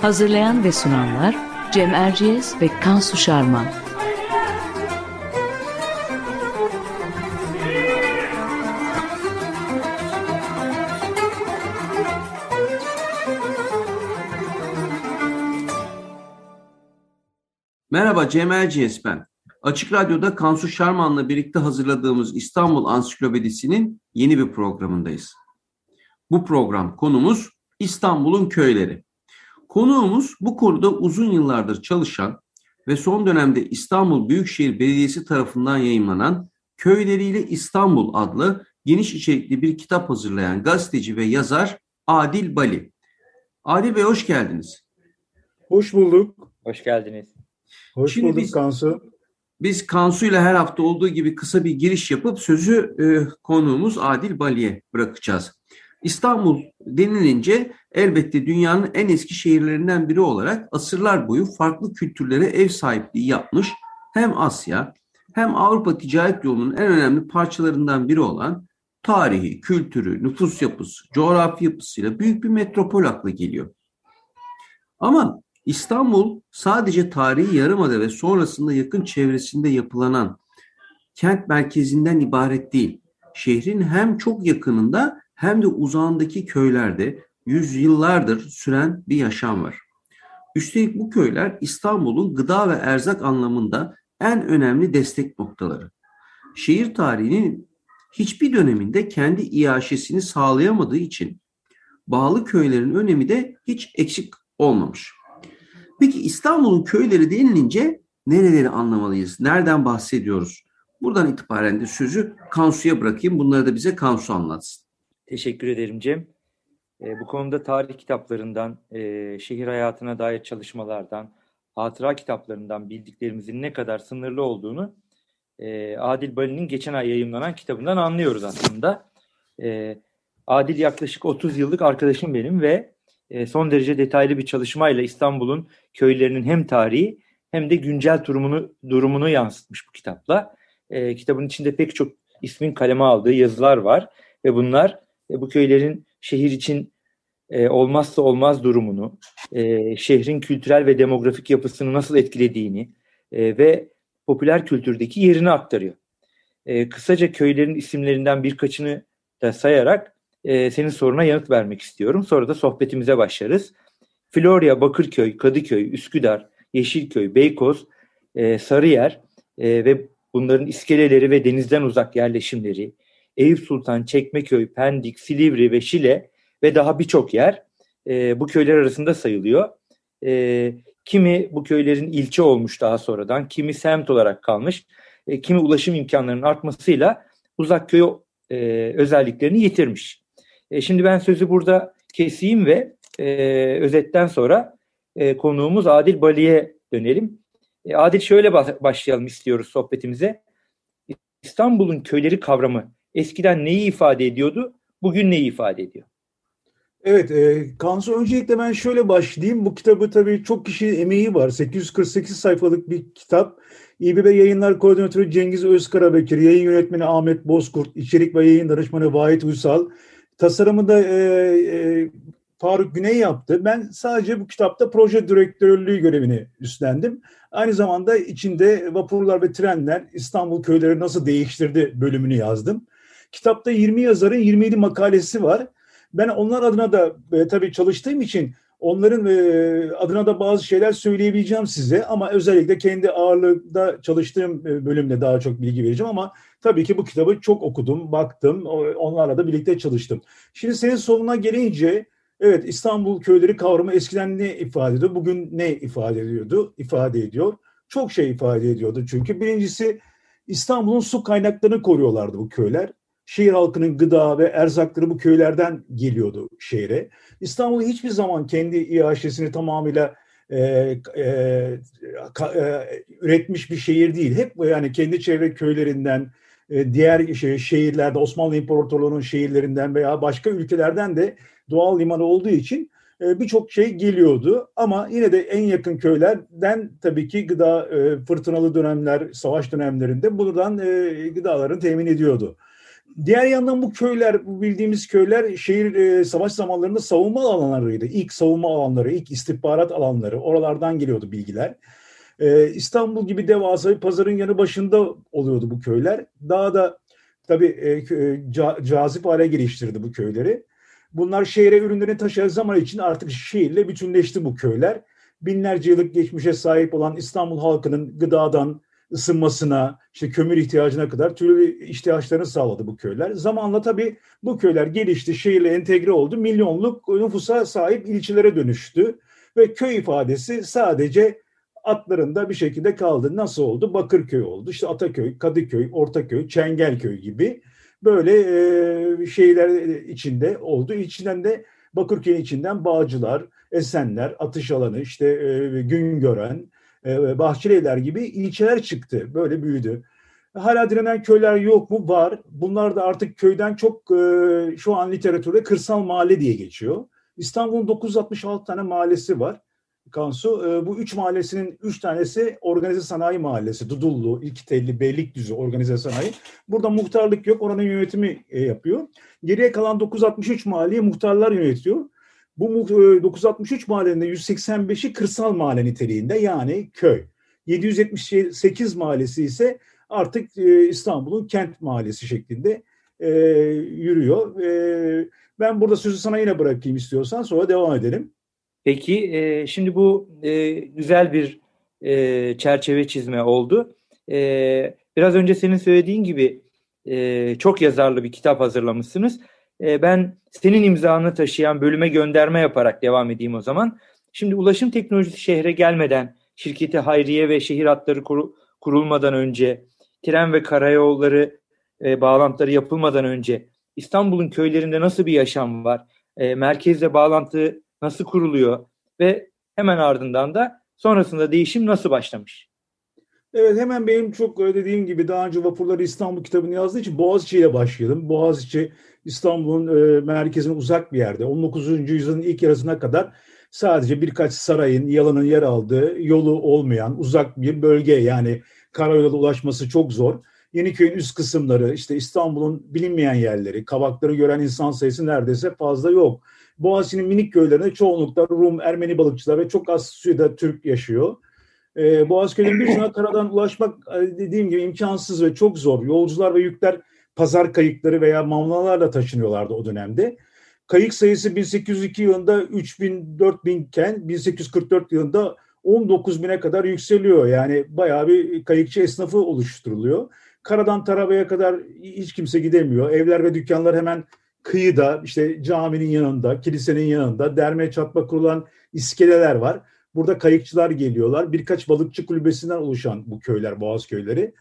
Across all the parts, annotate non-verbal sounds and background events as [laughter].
Hazırlayan ve sunanlar Cem Erciyes ve Kansu Şarman. Merhaba Cem Erciyes ben. Açık Radyo'da Kansu Şarman'la birlikte hazırladığımız İstanbul Ansiklopedisi'nin yeni bir programındayız. Bu program konumuz İstanbul'un köyleri. Konuğumuz bu konuda uzun yıllardır çalışan ve son dönemde İstanbul Büyükşehir Belediyesi tarafından yayınlanan Köyleriyle İstanbul adlı geniş içerikli bir kitap hazırlayan gazeteci ve yazar Adil Bali. Adil Bey hoş geldiniz. Hoş bulduk. Hoş geldiniz. Hoş Şimdi bulduk biz, Kansu. Biz Kansu ile her hafta olduğu gibi kısa bir giriş yapıp sözü e, konuğumuz Adil Bali'ye bırakacağız. İstanbul denilince elbette dünyanın en eski şehirlerinden biri olarak asırlar boyu farklı kültürlere ev sahipliği yapmış hem Asya hem Avrupa ticaret yolunun en önemli parçalarından biri olan tarihi, kültürü, nüfus yapısı, coğrafi yapısıyla büyük bir metropol akla geliyor. Ama İstanbul sadece tarihi yarımada ve sonrasında yakın çevresinde yapılanan kent merkezinden ibaret değil. Şehrin hem çok yakınında hem de uzağındaki köylerde yüzyıllardır süren bir yaşam var. Üstelik bu köyler İstanbul'un gıda ve erzak anlamında en önemli destek noktaları. Şehir tarihinin hiçbir döneminde kendi iaşesini sağlayamadığı için bağlı köylerin önemi de hiç eksik olmamış. Peki İstanbul'un köyleri denilince nereleri anlamalıyız? Nereden bahsediyoruz? Buradan itibaren de sözü Kansu'ya bırakayım. Bunları da bize Kansu anlatsın. Teşekkür ederim Cem. E, bu konuda tarih kitaplarından, e, şehir hayatına dair çalışmalardan, hatıra kitaplarından bildiklerimizin ne kadar sınırlı olduğunu e, Adil Bali'nin geçen ay yayınlanan kitabından anlıyoruz aslında. E, Adil yaklaşık 30 yıllık arkadaşım benim ve e, son derece detaylı bir çalışmayla İstanbul'un köylerinin hem tarihi hem de güncel durumunu, durumunu yansıtmış bu kitapla. E, kitabın içinde pek çok ismin kaleme aldığı yazılar var ve bunlar bu köylerin şehir için e, olmazsa olmaz durumunu, e, şehrin kültürel ve demografik yapısını nasıl etkilediğini e, ve popüler kültürdeki yerini aktarıyor. E, kısaca köylerin isimlerinden birkaçını da sayarak e, senin soruna yanıt vermek istiyorum. Sonra da sohbetimize başlarız. Florya, Bakırköy, Kadıköy, Üsküdar, Yeşilköy, Beykoz, e, Sarıyer e, ve bunların iskeleleri ve denizden uzak yerleşimleri, Eyüp Sultan, Çekmeköy, Pendik, Silivri ve Şile ve daha birçok yer e, bu köyler arasında sayılıyor. E, kimi bu köylerin ilçe olmuş daha sonradan, kimi semt olarak kalmış, e, kimi ulaşım imkanlarının artmasıyla uzak köy e, özelliklerini yitirmiş. E, şimdi ben sözü burada keseyim ve e, özetten sonra e, konuğumuz Adil Bali'ye dönelim. E, Adil şöyle başlayalım istiyoruz sohbetimize. İstanbul'un köyleri kavramı eskiden neyi ifade ediyordu, bugün neyi ifade ediyor? Evet, e, Kansu öncelikle ben şöyle başlayayım. Bu kitabı tabii çok kişinin emeği var. 848 sayfalık bir kitap. İBB Yayınlar Koordinatörü Cengiz Özkarabekir, yayın yönetmeni Ahmet Bozkurt, içerik ve yayın danışmanı Vahit Uysal, tasarımı da e, e, Faruk Güney yaptı. Ben sadece bu kitapta proje direktörlüğü görevini üstlendim. Aynı zamanda içinde vapurlar ve trenler İstanbul köyleri nasıl değiştirdi bölümünü yazdım. Kitapta 20 yazarın 27 makalesi var. Ben onlar adına da e, tabii çalıştığım için onların e, adına da bazı şeyler söyleyebileceğim size ama özellikle kendi ağırlığında çalıştığım e, bölümde daha çok bilgi vereceğim ama tabii ki bu kitabı çok okudum, baktım, onlarla da birlikte çalıştım. Şimdi senin soruna gelince evet İstanbul köyleri kavramı eskiden ne ifade ediyor, bugün ne ifade ediyordu, ifade ediyor. Çok şey ifade ediyordu çünkü birincisi İstanbul'un su kaynaklarını koruyorlardı bu köyler. Şehir halkının gıda ve erzakları bu köylerden geliyordu şehre. İstanbul hiçbir zaman kendi iaşesini tamamıyla e, e, ka, e, üretmiş bir şehir değil. Hep yani kendi çevre köylerinden, e, diğer şey, şehirlerde, Osmanlı İmparatorluğu'nun şehirlerinden veya başka ülkelerden de doğal limanı olduğu için e, birçok şey geliyordu. Ama yine de en yakın köylerden tabii ki gıda e, fırtınalı dönemler, savaş dönemlerinde buradan e, gıdalarını temin ediyordu. Diğer yandan bu köyler, bu bildiğimiz köyler şehir e, savaş zamanlarında savunma alanlarıydı. İlk savunma alanları, ilk istihbarat alanları. Oralardan geliyordu bilgiler. E, İstanbul gibi devasa bir pazarın yanı başında oluyordu bu köyler. Daha da tabii e, ca, cazip hale geliştirdi bu köyleri. Bunlar şehre ürünlerini taşıyan zaman için artık şehirle bütünleşti bu köyler. Binlerce yıllık geçmişe sahip olan İstanbul halkının gıdadan, ısınmasına, işte kömür ihtiyacına kadar türlü ihtiyaçlarını sağladı bu köyler. Zamanla tabii bu köyler gelişti, şehirle entegre oldu. Milyonluk nüfusa sahip ilçelere dönüştü. Ve köy ifadesi sadece atlarında bir şekilde kaldı. Nasıl oldu? Bakırköy oldu. İşte Ataköy, Kadıköy, Ortaköy, Çengelköy gibi böyle e, şeyler içinde oldu. İçinden de Bakırköy'ün içinden Bağcılar, Esenler, Atış Alanı, işte e, Güngören, Bahçelievler gibi ilçeler çıktı. Böyle büyüdü. Hala direnen köyler yok mu? Var. Bunlar da artık köyden çok e, şu an literatürde kırsal mahalle diye geçiyor. İstanbul'un 966 tane mahallesi var. Kansu. E, bu üç mahallesinin üç tanesi organize sanayi mahallesi. Dudullu, İlkitelli, Beylikdüzü organize sanayi. Burada muhtarlık yok. Oranın yönetimi e, yapıyor. Geriye kalan 963 mahalleyi muhtarlar yönetiyor. Bu 963 mahallenin 185'i kırsal mahalle niteliğinde yani köy. 778 mahallesi ise artık e, İstanbul'un kent mahallesi şeklinde e, yürüyor. E, ben burada sözü sana yine bırakayım istiyorsan sonra devam edelim. Peki e, şimdi bu e, güzel bir e, çerçeve çizme oldu. E, biraz önce senin söylediğin gibi e, çok yazarlı bir kitap hazırlamışsınız. E, ben senin imzanı taşıyan bölüme gönderme yaparak devam edeyim o zaman. Şimdi ulaşım teknolojisi şehre gelmeden, şirketi hayriye ve şehir hatları kur, kurulmadan önce, tren ve karayolları e, bağlantıları yapılmadan önce İstanbul'un köylerinde nasıl bir yaşam var? E, merkezle bağlantı nasıl kuruluyor? Ve hemen ardından da sonrasında değişim nasıl başlamış? Evet hemen benim çok dediğim gibi daha önce Vapurları İstanbul kitabını yazdığı için Boğaziçi ile başlayalım. Boğaziçi İstanbul'un e, merkezine uzak bir yerde. 19. yüzyılın ilk yarısına kadar sadece birkaç sarayın, yalanın yer aldığı, yolu olmayan uzak bir bölge. Yani karayolu ulaşması çok zor. Yeniköy'ün üst kısımları, işte İstanbul'un bilinmeyen yerleri, kavakları gören insan sayısı neredeyse fazla yok. Boğaziçi'nin minik köylerinde çoğunlukla Rum, Ermeni balıkçılar ve çok az sayıda Türk yaşıyor. Ee, Boğazköy'ün birçoğuna karadan ulaşmak e, dediğim gibi imkansız ve çok zor. Yolcular ve yükler pazar kayıkları veya mamlalarla taşınıyorlardı o dönemde. Kayık sayısı 1802 yılında 3000 4000 iken 1844 yılında 19 bine kadar yükseliyor. Yani bayağı bir kayıkçı esnafı oluşturuluyor. Karadan Taraba'ya kadar hiç kimse gidemiyor. Evler ve dükkanlar hemen kıyıda, işte caminin yanında, kilisenin yanında derme çatma kurulan iskeleler var. Burada kayıkçılar geliyorlar. Birkaç balıkçı kulübesinden oluşan bu köyler, boğaz köyleri.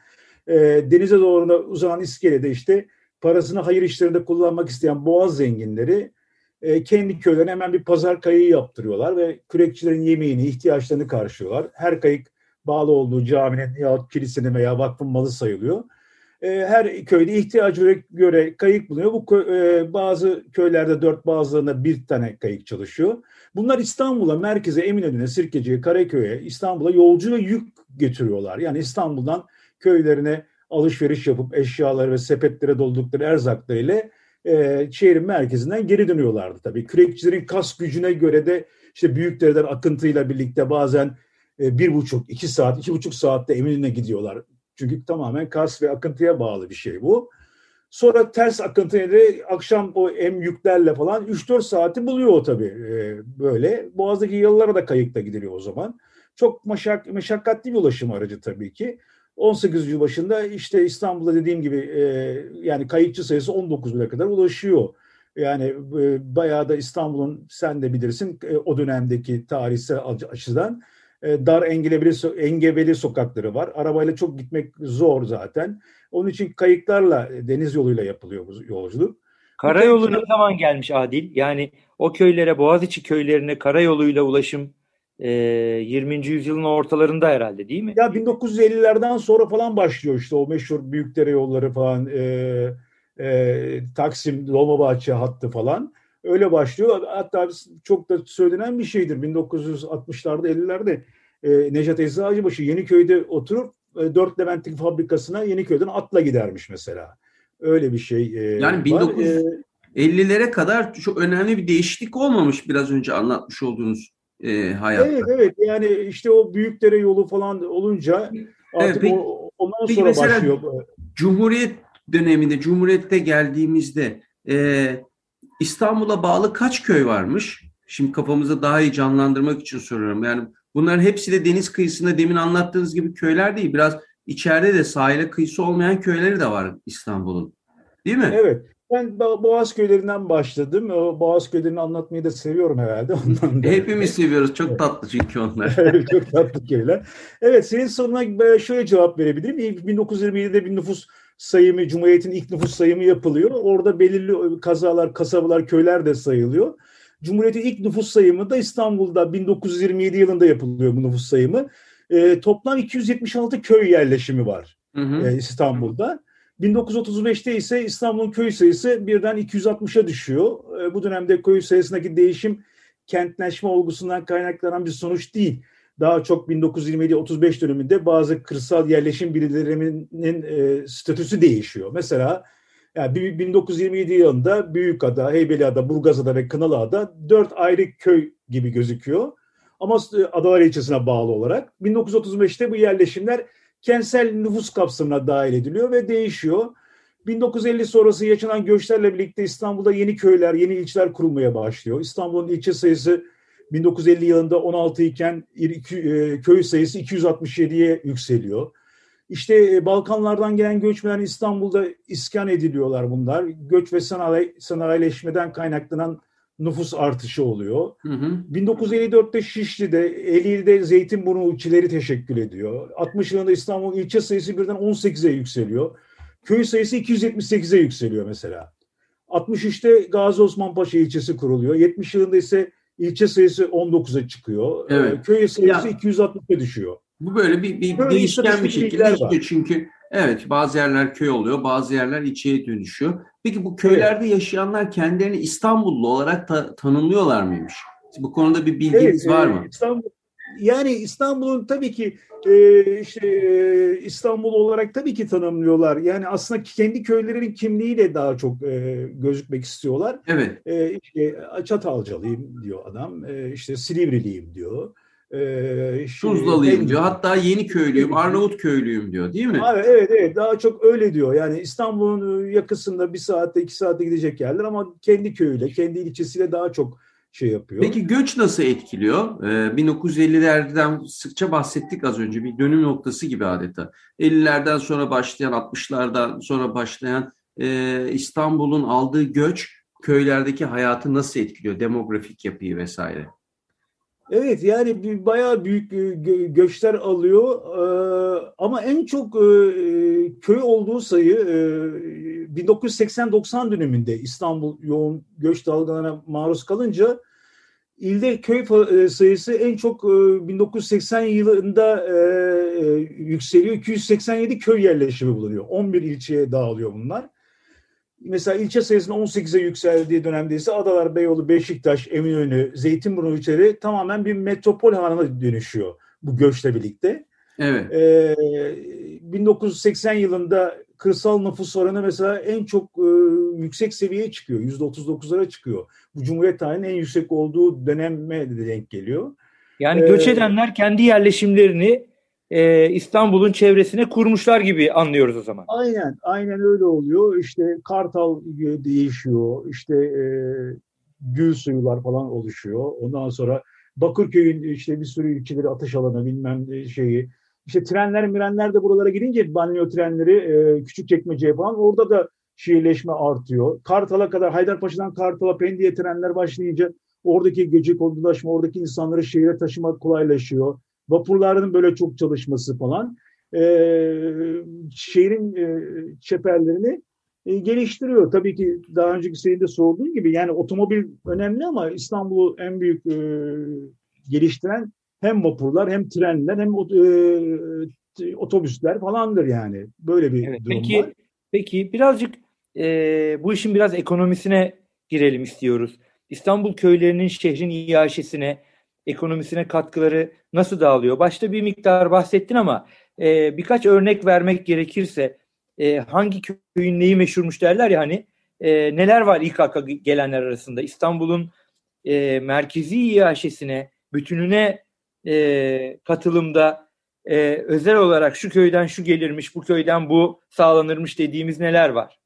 E, denize doğru uzanan iskelede işte parasını hayır işlerinde kullanmak isteyen boğaz zenginleri e, kendi köylerine hemen bir pazar kayığı yaptırıyorlar ve kürekçilerin yemeğini, ihtiyaçlarını karşılıyorlar. Her kayık bağlı olduğu caminin ya kilisenin veya vakfın malı sayılıyor. E, her köyde ihtiyacı göre kayık bulunuyor. Bu e, bazı köylerde dört bazılarında bir tane kayık çalışıyor. Bunlar İstanbul'a, merkeze, Eminönü'ne, Sirkeci'ye, Karaköy'e, İstanbul'a yolcu ve yük getiriyorlar. Yani İstanbul'dan köylerine alışveriş yapıp eşyaları ve sepetlere doldukları erzaklarıyla e, şehrin merkezinden geri dönüyorlardı tabii. Kürekçilerin kas gücüne göre de işte Büyükdere'den akıntıyla birlikte bazen e, bir buçuk, iki saat, iki buçuk saatte Eminönü'ne gidiyorlar. Çünkü tamamen kas ve akıntıya bağlı bir şey bu. Sonra ters akıntıyla akşam o em yüklerle falan 3-4 saati buluyor o tabii e, böyle. Boğaz'daki yollara da kayıkla gidiliyor o zaman. Çok meşak, meşakkatli bir ulaşım aracı tabii ki. 18. yüzyıl başında işte İstanbul'da dediğim gibi e, yani kayıkçı sayısı 19 bine kadar ulaşıyor. Yani e, bayağı da İstanbul'un sen de bilirsin e, o dönemdeki tarihsel açıdan dar engebeli, engebeli sokakları var. Arabayla çok gitmek zor zaten. Onun için kayıklarla deniz yoluyla yapılıyor bu yolculuk. Karayolu ne zaman gelmiş Adil? Yani o köylere, Boğaziçi köylerine karayoluyla ulaşım e, 20. yüzyılın ortalarında herhalde değil mi? Ya 1950'lerden sonra falan başlıyor işte o meşhur Büyükdere yolları falan, e, e, Taksim, Dolmabahçe hattı falan. Öyle başlıyor. Hatta çok da söylenen bir şeydir. 1960'larda, 50'lerde e, Necat Eczacıbaşı Yeniköy'de oturup e, Dört Levent'in fabrikasına Yeniköy'den atla gidermiş mesela. Öyle bir şey e, Yani 1950'lere kadar çok önemli bir değişiklik olmamış biraz önce anlatmış olduğunuz e, hayatta. Evet evet yani işte o Büyükdere yolu falan olunca artık evet, peki, o, ondan sonra başlıyor. Cumhuriyet döneminde, Cumhuriyet'te geldiğimizde e, İstanbul'a bağlı kaç köy varmış? Şimdi kafamızda daha iyi canlandırmak için soruyorum. Yani bunların hepsi de deniz kıyısında demin anlattığınız gibi köyler değil. Biraz içeride de sahile kıyısı olmayan köyleri de var İstanbul'un. Değil mi? Evet. Ben Boğaz köylerinden başladım. Boğaz köylerini anlatmayı da seviyorum herhalde. [laughs] Ondan da. Hepimiz seviyoruz. Çok tatlı çünkü onlar. [laughs] Çok tatlı köyler. Evet senin soruna şöyle cevap verebilirim. 1927'de bir nüfus sayımı, Cumhuriyet'in ilk nüfus sayımı yapılıyor. Orada belirli kazalar, kasabalar, köyler de sayılıyor. Cumhuriyet'in ilk nüfus sayımı da İstanbul'da 1927 yılında yapılıyor bu nüfus sayımı. E, toplam 276 köy yerleşimi var hı hı. E, İstanbul'da. 1935'te ise İstanbul'un köy sayısı birden 260'a düşüyor. E, bu dönemde köy sayısındaki değişim kentleşme olgusundan kaynaklanan bir sonuç değil daha çok 1927-35 döneminde bazı kırsal yerleşim birimlerinin e, statüsü değişiyor. Mesela yani 1927 yılında Büyükada, Heybeliada, Burgazada ve Kınalıada dört ayrı köy gibi gözüküyor. Ama e, Adalar ilçesine bağlı olarak 1935'te bu yerleşimler kentsel nüfus kapsamına dahil ediliyor ve değişiyor. 1950 sonrası yaşanan göçlerle birlikte İstanbul'da yeni köyler, yeni ilçeler kurulmaya başlıyor. İstanbul'un ilçe sayısı 1950 yılında 16 iken e, köy sayısı 267'ye yükseliyor. İşte e, Balkanlardan gelen göçmenler İstanbul'da iskan ediliyorlar bunlar. Göç ve sanayi, sanayileşmeden kaynaklanan nüfus artışı oluyor. Hı hı. 1954'te Şişli'de, Eylül'de Zeytinburnu ilçeleri teşekkül ediyor. 60 yılında İstanbul ilçe sayısı birden 18'e yükseliyor. Köy sayısı 278'e yükseliyor mesela. 63'te Gazi Osman Paşa ilçesi kuruluyor. 70 yılında ise ilçe sayısı 19'a çıkıyor. Ee, evet. Köy sayısı ya, 260'a düşüyor. Bu böyle bir, bir böyle değişken bir şekilde işliyor çünkü evet bazı yerler köy oluyor, bazı yerler ilçeye dönüşüyor. Peki bu köylerde evet. yaşayanlar kendilerini İstanbullu olarak ta, tanımlıyorlar mıymış? Bu konuda bir bilginiz evet, var mı? İstanbul yani İstanbul'un tabii ki e, işte e, İstanbul olarak tabii ki tanımlıyorlar. Yani aslında kendi köylerinin kimliğiyle daha çok e, gözükmek istiyorlar. Evet. E, işte Çatalcalıyım diyor adam. E, işte Silivriliyim diyor. E, Tuzlalıyım diyor. Hatta yeni köylüyüm, Arnavut köylüyüm diyor değil mi? Evet, evet, evet. Daha çok öyle diyor. Yani İstanbul'un yakısında bir saatte, iki saatte gidecek yerler ama kendi köyüyle, kendi ilçesiyle daha çok şey yapıyor. Peki göç nasıl etkiliyor? Ee, 1950'lerden sıkça bahsettik az önce bir dönüm noktası gibi adeta. 50'lerden sonra başlayan 60'lardan sonra başlayan e, İstanbul'un aldığı göç köylerdeki hayatı nasıl etkiliyor? Demografik yapıyı vesaire. Evet yani bir, bayağı büyük gö göçler alıyor ee, ama en çok e, köy olduğu sayı e, 1980-90 döneminde İstanbul yoğun göç dalgalarına maruz kalınca ilde köy e, sayısı en çok e, 1980 yılında e, e, yükseliyor. 287 köy yerleşimi bulunuyor. 11 ilçeye dağılıyor bunlar mesela ilçe sayısının 18'e yükseldiği dönemde ise Adalar, Beyoğlu, Beşiktaş, Eminönü, Zeytinburnu ilçeleri tamamen bir metropol haline dönüşüyor bu göçle birlikte. Evet. Ee, 1980 yılında kırsal nüfus oranı mesela en çok e, yüksek seviyeye çıkıyor. %39'lara çıkıyor. Bu Cumhuriyet tarihinin en yüksek olduğu döneme de denk geliyor. Yani göç ee, edenler kendi yerleşimlerini e, İstanbul'un çevresine kurmuşlar gibi anlıyoruz o zaman. Aynen, aynen öyle oluyor. İşte Kartal değişiyor, işte e, gül suyular falan oluşuyor. Ondan sonra Bakırköy'ün işte bir sürü ilçeleri atış alanı bilmem şeyi. İşte trenler mirenler de buralara gidince banyo trenleri e, küçük çekmeceye falan orada da şehirleşme artıyor. Kartal'a kadar Haydarpaşa'dan Kartal'a Pendik'e trenler başlayınca oradaki gece kondulaşma, oradaki insanları şehire taşımak kolaylaşıyor. Vapurların böyle çok çalışması falan e, şehrin e, çeperlerini e, geliştiriyor. Tabii ki daha önceki seride sorduğum gibi yani otomobil önemli ama İstanbul'u en büyük e, geliştiren hem vapurlar hem trenler hem e, otobüsler falandır yani. Böyle bir evet, durum peki, var. Peki birazcık e, bu işin biraz ekonomisine girelim istiyoruz. İstanbul köylerinin şehrin iaşesine, ekonomisine katkıları nasıl dağılıyor? Başta bir miktar bahsettin ama e, birkaç örnek vermek gerekirse e, hangi köyün neyi meşhurmuş derler ya hani e, neler var akla gelenler arasında? İstanbul'un e, merkezi iaşesine, bütününe e, katılımda e, özel olarak şu köyden şu gelirmiş, bu köyden bu sağlanırmış dediğimiz neler var?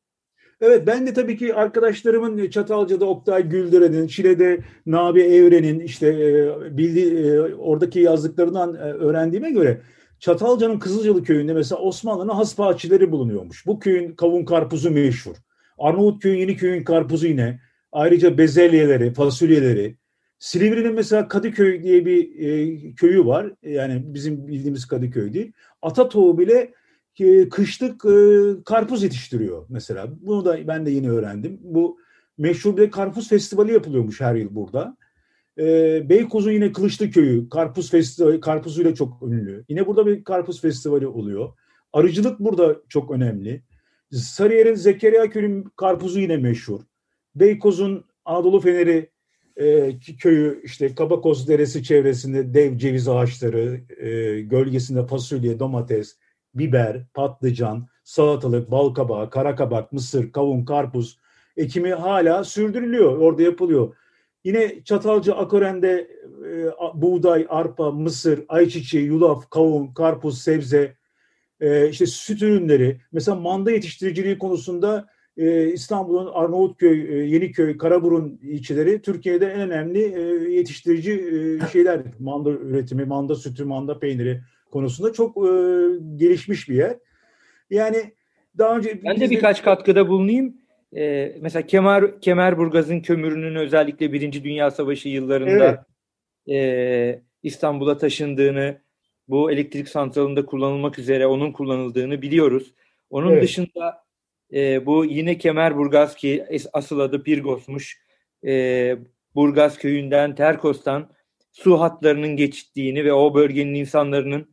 Evet ben de tabii ki arkadaşlarımın Çatalca'da Oktay Güldüren'in, Şile'de Nabi Evren'in işte e, bildiği e, oradaki yazdıklarından e, öğrendiğime göre Çatalca'nın Kızılcalı köyünde mesela Osmanlı'nın has bahçeleri bulunuyormuş. Bu köyün kavun karpuzu meşhur. Arnavutköy'ün yeni köyün karpuzu yine. Ayrıca bezelyeleri, fasulyeleri. Silivri'nin mesela Kadıköy diye bir e, köyü var. Yani bizim bildiğimiz Kadıköy değil. Atatoğu bile e, kışlık e, karpuz yetiştiriyor mesela. Bunu da ben de yeni öğrendim. Bu meşhur bir karpuz festivali yapılıyormuş her yıl burada. E, Beykoz'un yine Kılıçlı Köyü karpuz festivali karpuzuyla çok ünlü. Yine burada bir karpuz festivali oluyor. Arıcılık burada çok önemli. Sarıyer'in Zekeriya Köyü'nün karpuzu yine meşhur. Beykoz'un Anadolu Feneri e, köyü işte Kabakoz Deresi çevresinde dev ceviz ağaçları, e, gölgesinde fasulye, domates, biber, patlıcan, salatalık, balkabağı, karakabak, mısır, kavun, karpuz ekimi hala sürdürülüyor. Orada yapılıyor. Yine Çatalca Akoren'de e, buğday, arpa, mısır, ayçiçeği, yulaf, kavun, karpuz, sebze, e, işte süt ürünleri. Mesela manda yetiştiriciliği konusunda e, İstanbul'un Arnavutköy, e, Yeniköy, Karaburun ilçeleri Türkiye'de en önemli e, yetiştirici e, şeyler. Manda üretimi, manda sütü, manda peyniri konusunda çok e, gelişmiş bir yer. Yani daha önce... Ben de birkaç de... katkıda bulunayım. Ee, mesela Kemer Kemerburgaz'ın kömürünün özellikle Birinci Dünya Savaşı yıllarında evet. e, İstanbul'a taşındığını, bu elektrik santralında kullanılmak üzere onun kullanıldığını biliyoruz. Onun evet. dışında e, bu yine Kemerburgaz ki asıl adı Pirgos'muş. E, Burgaz köyünden, Terkos'tan su hatlarının geçtiğini ve o bölgenin insanların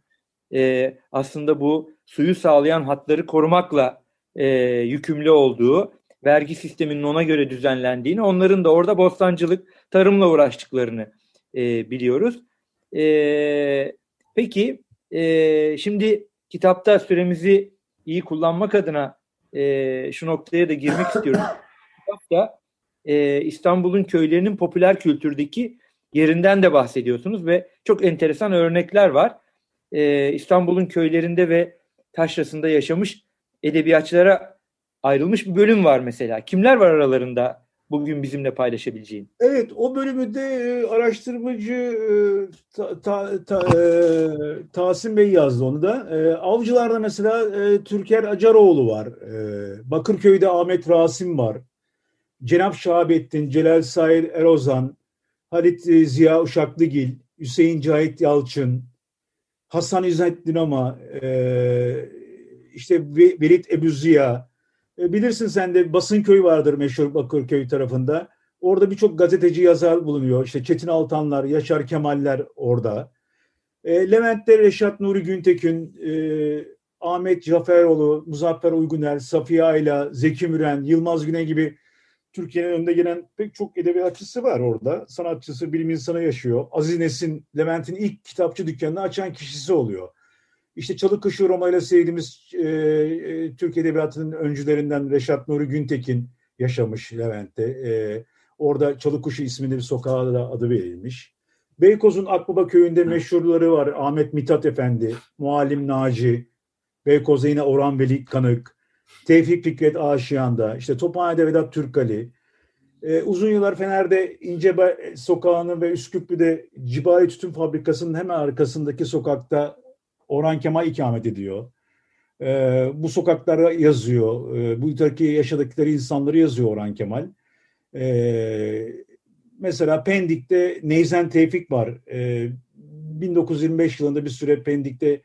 e, aslında bu suyu sağlayan hatları korumakla e, yükümlü olduğu, vergi sisteminin ona göre düzenlendiğini, onların da orada bostancılık, tarımla uğraştıklarını e, biliyoruz. E, peki, e, şimdi kitapta süremizi iyi kullanmak adına e, şu noktaya da girmek [laughs] istiyorum. Kitapta e, İstanbul'un köylerinin popüler kültürdeki yerinden de bahsediyorsunuz ve çok enteresan örnekler var e, İstanbul'un köylerinde ve taşrasında yaşamış edebiyatçılara ayrılmış bir bölüm var mesela. Kimler var aralarında bugün bizimle paylaşabileceğin? Evet, o bölümünde e, araştırmacı e, ta, ta, ta, e, Tahsin Bey yazdı onu da. E, Avcılar'da mesela e, Türker Acaroğlu var. E, Bakırköy'de Ahmet Rasim var. Cenap Şahabettin, Celal Said Erozan, Halit e, Ziya Uşaklıgil, Hüseyin Cahit Yalçın, Hasan İzzettin ama e, işte Velid Ebu Ziya, e, bilirsin sen de Basınköy vardır meşhur Bakırköy tarafında. Orada birçok gazeteci yazar bulunuyor. İşte Çetin Altanlar, Yaşar Kemaller orada. E, Levent'te Reşat Nuri Güntekin, e, Ahmet Caferoğlu, Muzaffer Uyguner, Safiye Ayla, Zeki Müren, Yılmaz Güney gibi Türkiye'nin önde gelen pek çok edebiyatçısı var orada. Sanatçısı, bilim insanı yaşıyor. Aziz Nesin, Levent'in ilk kitapçı dükkanını açan kişisi oluyor. İşte Çalıkuşu Roma ile sevdiğimiz e, e, Türk Edebiyatı'nın öncülerinden Reşat Nuri Güntekin yaşamış Levent'te. E, orada Çalıkuşu isminde bir sokağa da adı verilmiş. Beykoz'un Akbaba köyünde meşhurları var. Ahmet Mithat Efendi, Muallim Naci, Beykoz'da yine Orhan Veli Kanık, Tevfik Fikret Aşiyan'da, işte Tophane'de Vedat Türkali, e, uzun yıllar Fener'de İncebe Sokağı'nın ve Üsküplü'de Cibali Tütün Fabrikası'nın hemen arkasındaki sokakta Orhan Kemal ikamet ediyor. E, bu sokaklara yazıyor. E, bu ülkedeki yaşadıkları insanları yazıyor Orhan Kemal. E, mesela Pendik'te Neyzen Tevfik var. E, 1925 yılında bir süre Pendik'te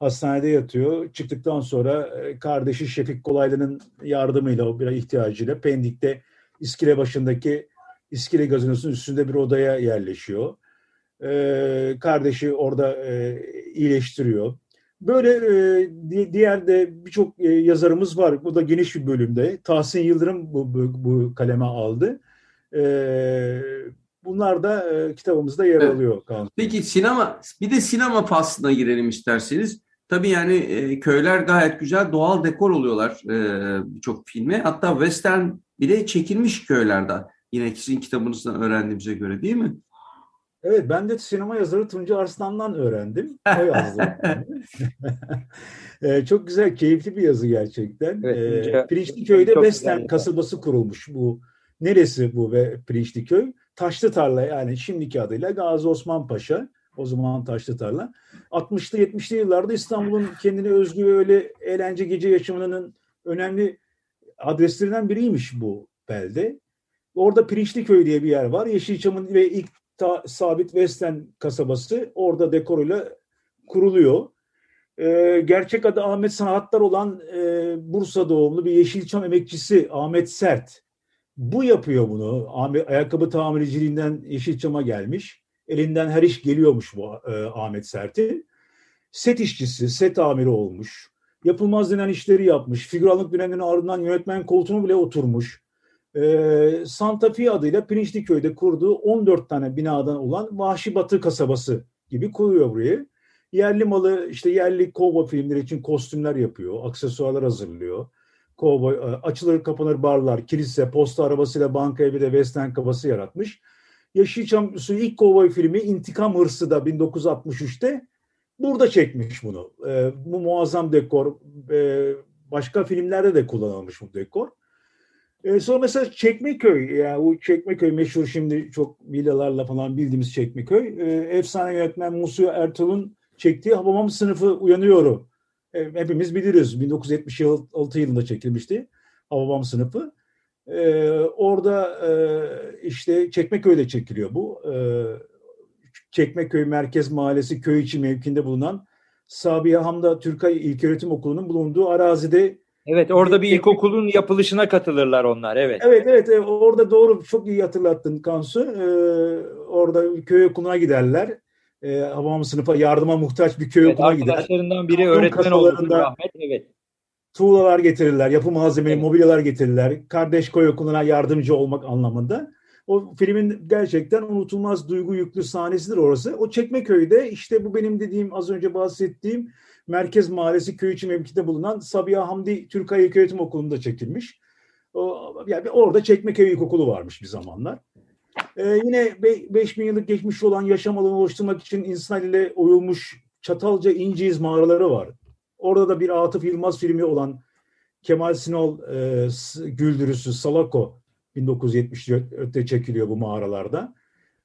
hastanede yatıyor. Çıktıktan sonra e, kardeşi Şefik Kolaylı'nın yardımıyla, o bir ihtiyacıyla Pendik'te İskile başındaki İskile gazinosunun üstünde bir odaya yerleşiyor. Ee, kardeşi orada e, iyileştiriyor. Böyle e, diğer de birçok e, yazarımız var. Bu da geniş bir bölümde. Tahsin Yıldırım bu, bu, bu kaleme aldı. E, bunlar da e, kitabımızda yer evet. alıyor. Peki sinema, bir de sinema faslına girelim isterseniz. Tabii yani e, köyler gayet güzel doğal dekor oluyorlar e, birçok filme. Hatta western bile çekilmiş köylerde. Yine sizin kitabınızdan öğrendiğimize göre değil mi? Evet ben de sinema yazarı Tunca Arslan'dan öğrendim. O yazdı. ee, [laughs] [laughs] çok güzel, keyifli bir yazı gerçekten. Evet, ee, Pirinçliköy'de Western kasabası kurulmuş bu. Neresi bu ve Pirinçliköy? Taşlı Tarla yani şimdiki adıyla Gazi Osman Paşa. O zaman Taşlı Tarla. 60'lı 70'li yıllarda İstanbul'un kendine özgü ve öyle eğlence gece yaşamının önemli adreslerinden biriymiş bu belde. Orada Pirinçliköy diye bir yer var. Yeşilçam'ın ve ilk ta, sabit Western kasabası orada dekoruyla kuruluyor. Ee, gerçek adı Ahmet Sanatlar olan e, Bursa doğumlu bir Yeşilçam emekçisi Ahmet Sert. Bu yapıyor bunu. Ahmet, ayakkabı tamirciliğinden Yeşilçam'a gelmiş. Elinden her iş geliyormuş bu e, Ahmet Sert'in. Set işçisi, set amiri olmuş. Yapılmaz denen işleri yapmış. Figüranlık döneminin ardından yönetmen koltuğunu bile oturmuş e, Santa Fe adıyla Pirinçli Köy'de kurduğu 14 tane binadan olan Vahşi Batı kasabası gibi kuruyor burayı. Yerli malı işte yerli kovboy filmleri için kostümler yapıyor, aksesuarlar hazırlıyor. Kovboy, e, açılır kapanır barlar, kilise, posta arabasıyla banka evi de western kafası yaratmış. Yeşilçam ilk kovboy filmi İntikam Hırsı da 1963'te burada çekmiş bunu. E, bu muazzam dekor e, başka filmlerde de kullanılmış bu dekor. E, sonra mesela Çekmeköy, yani bu Çekmeköy meşhur şimdi çok villalarla falan bildiğimiz Çekmeköy. E, efsane yönetmen Musu Ertuğrul'un çektiği Habamam sınıfı uyanıyorum. E, hepimiz biliriz. 1976 yılında çekilmişti Habamam sınıfı. E, orada e, işte Çekmeköy'de çekiliyor bu. E, Çekmeköy Merkez Mahallesi köy içi mevkinde bulunan Sabiha Hamda Türkay İlköğretim Okulu'nun bulunduğu arazide Evet orada bir ilkokulun yapılışına katılırlar onlar evet. Evet evet orada doğru çok iyi hatırlattın Kansu. Ee, orada köy okuluna giderler. Ee, Havam sınıfa yardıma muhtaç bir köy evet, okuluna gider. Arkadaşlarından biri öğretmen oldu Ahmet evet. Tuğlalar getirirler, yapı malzemeleri, evet. mobilyalar getirirler. Kardeş köy okuluna yardımcı olmak anlamında. O filmin gerçekten unutulmaz duygu yüklü sahnesidir orası. O Çekmeköy'de işte bu benim dediğim az önce bahsettiğim Merkez Mahallesi köy içi mevkide bulunan Sabiha Hamdi Türkay İlköğretim Okulu'nda çekilmiş. O, yani orada Çekmeköy İlkokulu varmış bir zamanlar. Ee, yine 5000 yıllık geçmiş olan yaşam alanı oluşturmak için insan ile oyulmuş Çatalca İnciyiz mağaraları var. Orada da bir Atıf Yılmaz filmi olan Kemal Sinol e, Güldürüsü Salako 1974'te çekiliyor bu mağaralarda.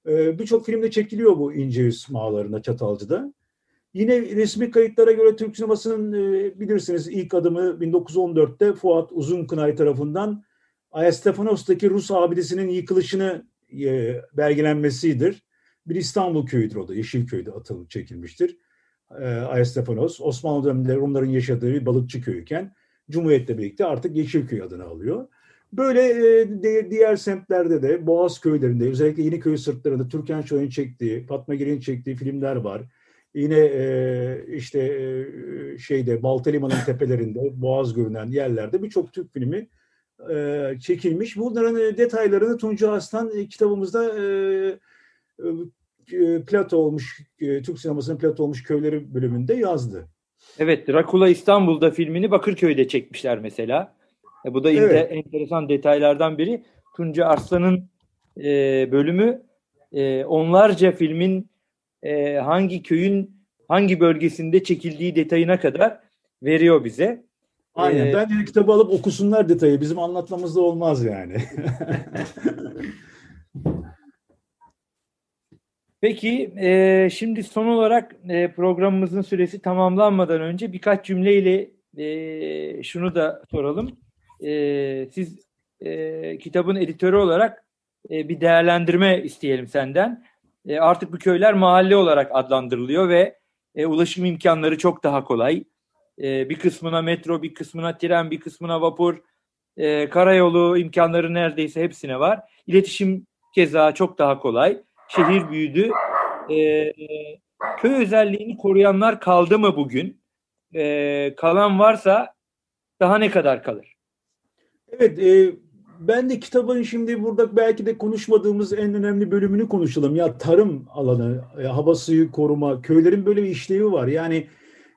E, Birçok filmde çekiliyor bu İnceüz mağaralarında Çatalca'da. Yine resmi kayıtlara göre Türk sinemasının e, bilirsiniz ilk adımı 1914'te Fuat Uzunkınay tarafından Ayastefanos'taki Rus abidesinin yıkılışını e, belgelenmesidir. Bir İstanbul köyüdür o da, Yeşilköy'de atılıp çekilmiştir. E, Ayastefanos, Osmanlı döneminde Rumların yaşadığı bir balıkçı köyüken Cumhuriyet'le birlikte artık Yeşilköy adını alıyor. Böyle e, diğer semtlerde de Boğaz köylerinde özellikle Yeniköy sırtlarında Türkan Şoy'un çektiği, Fatma Girik'in çektiği filmler var. Yine e, işte e, şeyde Baltaliman'ın tepelerinde Boğaz görünen yerlerde birçok Türk filmi e, çekilmiş. Bunların e, detaylarını Tunca Aslan e, kitabımızda e, plato olmuş, e, Türk sinemasının plato olmuş köyleri bölümünde yazdı. Evet, Dracula İstanbul'da filmini Bakırköy'de çekmişler mesela. E, bu da evet. enteresan detaylardan biri. Tunca Arslan'ın e, bölümü e, onlarca filmin e, hangi köyün hangi bölgesinde çekildiği detayına kadar veriyor bize. Aynen. Ee, Bence kitabı alıp okusunlar detayı. Bizim anlatmamızda olmaz yani. [laughs] Peki e, şimdi son olarak e, programımızın süresi tamamlanmadan önce birkaç cümleyle e, şunu da soralım. E, siz e, kitabın editörü olarak e, bir değerlendirme isteyelim senden e, artık bu köyler mahalle olarak adlandırılıyor ve e, ulaşım imkanları çok daha kolay. E, bir kısmına metro, bir kısmına tren, bir kısmına vapur, e, karayolu imkanları neredeyse hepsine var. İletişim keza çok daha kolay. Şehir büyüdü. E, köy özelliğini koruyanlar kaldı mı bugün? E, kalan varsa daha ne kadar kalır? Evet, e, ben de kitabın şimdi burada belki de konuşmadığımız en önemli bölümünü konuşalım. Ya tarım alanı, e, hava suyu koruma, köylerin böyle bir işlevi var. Yani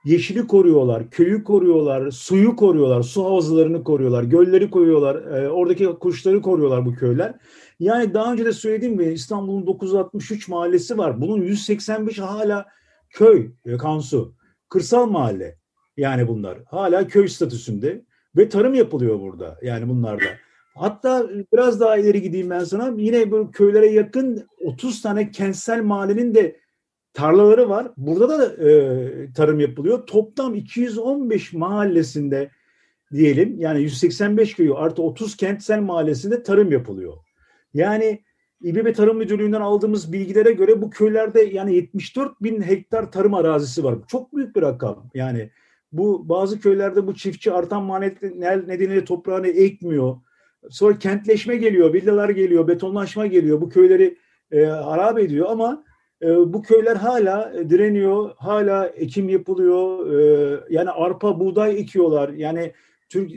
yeşili koruyorlar, köyü koruyorlar, suyu koruyorlar, su havzalarını koruyorlar, gölleri koruyorlar, e, oradaki kuşları koruyorlar bu köyler. Yani daha önce de söylediğim gibi İstanbul'un 963 mahallesi var. Bunun 185 hala köy, e, Kansu, kırsal mahalle. Yani bunlar hala köy statüsünde ve tarım yapılıyor burada yani bunlarda. Hatta biraz daha ileri gideyim ben sana. Yine böyle köylere yakın 30 tane kentsel mahallenin de tarlaları var. Burada da e, tarım yapılıyor. Toplam 215 mahallesinde diyelim yani 185 köyü artı 30 kentsel mahallesinde tarım yapılıyor. Yani İBB Tarım Müdürlüğü'nden aldığımız bilgilere göre bu köylerde yani 74 bin hektar tarım arazisi var. Çok büyük bir rakam. Yani bu bazı köylerde bu çiftçi artan maliyetler nedeniyle toprağını ekmiyor. Sonra kentleşme geliyor, villalar geliyor, betonlaşma geliyor. Bu köyleri e, harap ediyor ama e, bu köyler hala direniyor, hala ekim yapılıyor. E, yani arpa, buğday ekiyorlar. Yani Türk,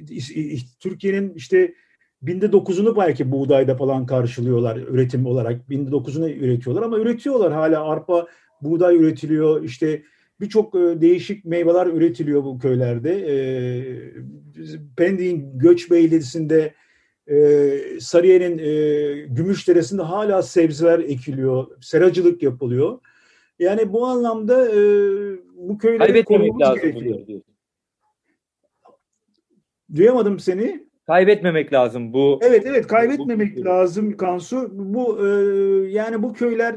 Türkiye'nin işte binde dokuzunu belki buğdayda falan karşılıyorlar üretim olarak. Binde dokuzunu üretiyorlar ama üretiyorlar hala arpa, buğday üretiliyor. İşte birçok e, değişik meyveler üretiliyor bu köylerde. E, Pendik'in Göçbeyli'sinde e, Sarıyer'in e, Gümüşdere'sinde hala sebzeler ekiliyor, seracılık yapılıyor. Yani bu anlamda e, bu köyleri korumamız gerekiyor. Duyamadım seni. Kaybetmemek lazım bu. Evet evet kaybetmemek bu, lazım Kansu. Bu e, yani bu köyler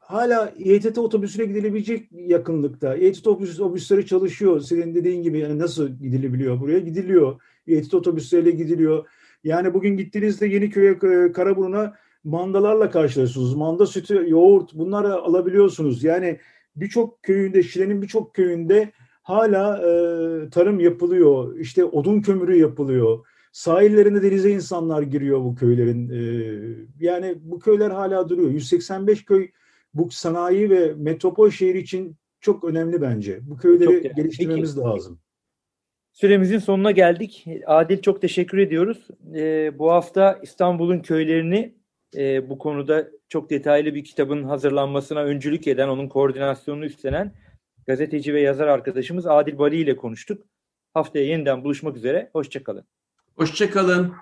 hala İETT otobüsüne gidilebilecek yakınlıkta. İETT otobüs, otobüsleri çalışıyor. Senin dediğin gibi yani nasıl gidilebiliyor buraya? Gidiliyor. İETT otobüsleriyle gidiliyor. Yani bugün gittiğinizde Yeniköy'e, Karaburun'a mandalarla karşılaşıyorsunuz. Manda sütü, yoğurt bunları alabiliyorsunuz. Yani birçok köyünde, Şile'nin birçok köyünde hala e, tarım yapılıyor. İşte odun kömürü yapılıyor. Sahillerinde denize insanlar giriyor bu köylerin. E, yani bu köyler hala duruyor. 185 köy bu sanayi ve metropol şehir için çok önemli bence. Bu köyleri çok geliştirmemiz Peki. lazım. Süremizin sonuna geldik. Adil çok teşekkür ediyoruz. E, bu hafta İstanbul'un köylerini e, bu konuda çok detaylı bir kitabın hazırlanmasına öncülük eden, onun koordinasyonunu üstlenen gazeteci ve yazar arkadaşımız Adil Bali ile konuştuk. Haftaya yeniden buluşmak üzere. Hoşçakalın. Hoşçakalın.